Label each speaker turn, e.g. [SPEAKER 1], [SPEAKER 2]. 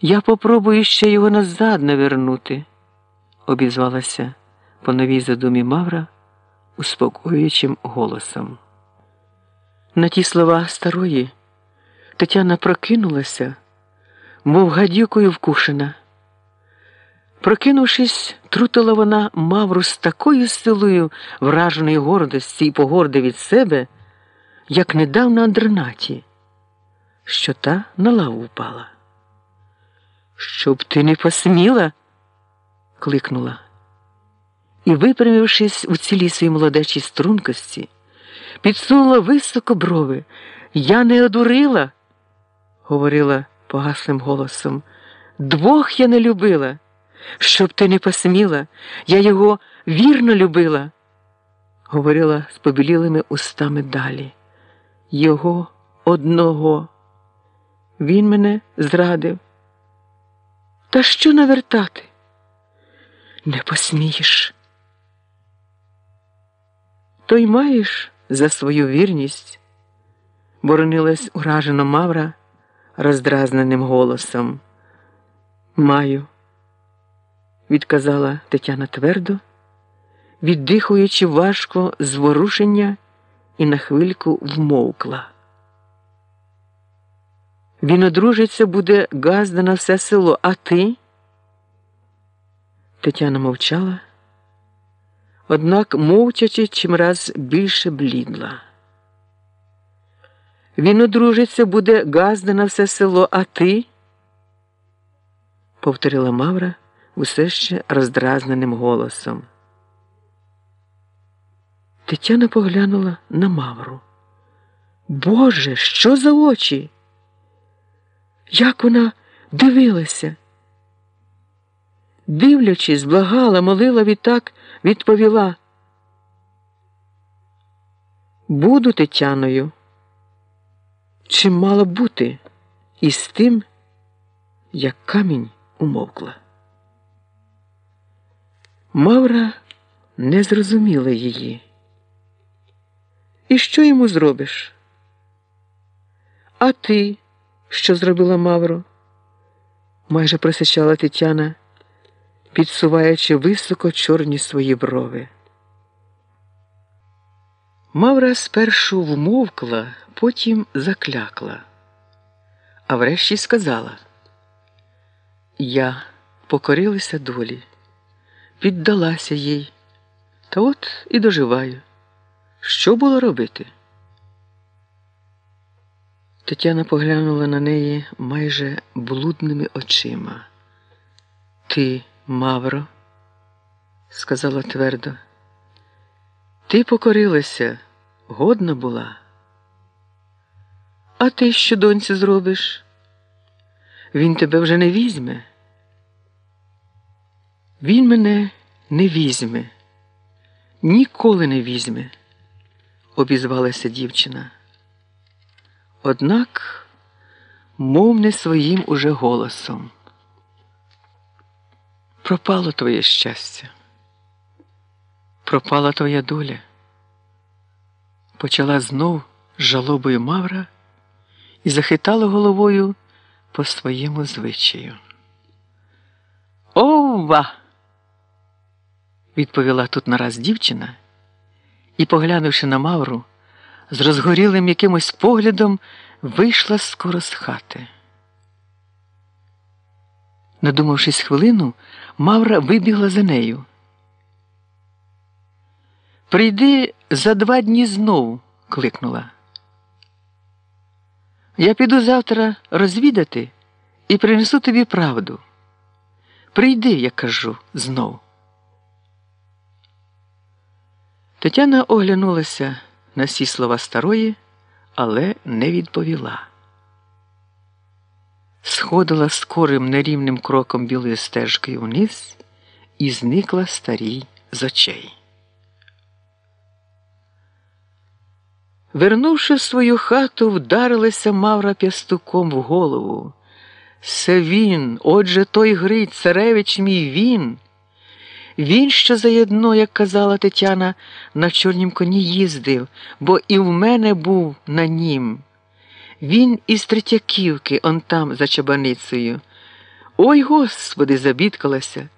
[SPEAKER 1] Я попробую ще його назад навернути, обізвалася по новій задумі Мавра успокоюючим голосом. На ті слова старої Тетяна прокинулася, мов гадюкою вкушена. Прокинувшись, трутила вона Мавру з такою силою враженої гордості і погорди від себе, як недавно Андренаті, що та на лаву впала. Щоб ти не посміла, кликнула. І, випрямившись у цілій своїй молодечій стрункості, підсунула високо брови. Я не одурила, говорила погаслим голосом. Двох я не любила. Щоб ти не посміла, я його вірно любила, говорила з побілілими устами далі. Його одного. Він мене зрадив. Та що навертати? Не посмієш. То й маєш за свою вірність, боронилась уражено Мавра роздразненим голосом. Маю, відказала Тетяна твердо, віддихуючи важко зворушення і на хвильку вмовкла. Він одружиться, буде газда на все село, а ти? Тетяна мовчала, однак, мовчачи, чимраз більше блідла. Він одружиться, буде газда на все село, а ти? повторила Мавра усе ще роздразненим голосом. Тетяна поглянула на Мавру. Боже, що за очі? Як вона дивилася? Дивлячись, благала, молила відтак, відповіла. Буду Тетяною. Чим мала бути із тим, як камінь умовкла. Мавра не зрозуміла її. І що йому зробиш? А ти? Що зробила Мавро? майже просичала Тетяна, підсуваючи високо чорні свої брови. Мавра спершу вмовкла, потім заклякла, а врешті сказала: Я покорилася долі, піддалася їй, та от і доживаю. Що було робити? Тетяна поглянула на неї майже блудними очима. Ти, Мавро, сказала твердо, ти покорилася, годна була. А ти що доньці зробиш? Він тебе вже не візьме. Він мене не візьме, ніколи не візьме, обізвалася дівчина. Однак, мов не своїм уже голосом. Пропало твоє щастя, пропала твоя доля. Почала знов з жалобою Мавра і захитала головою по своєму звичаю. Ова! відповіла тут нараз дівчина і, поглянувши на Мавру, з розгорілим якимось поглядом вийшла скоро з хати. Надумавшись хвилину, Мавра вибігла за нею. Прийди за два дні знов, кликнула. Я піду завтра розвідати і принесу тобі правду. Прийди, я кажу, знов. Тетяна оглянулася на всі слова старої, але не відповіла. Сходила скорим нерівним кроком білою стежкою вниз і зникла старій з очей. Вернувши в свою хату, вдарилася Мавра п'ястуком в голову. Це він, отже, той Гриць, царевич мій він. Він що заєдно, як казала Тетяна, на чорнім коні їздив, бо і в мене був на нім. Він із Третяківки, он там, за чабаницею. Ой, господи, забідкалася.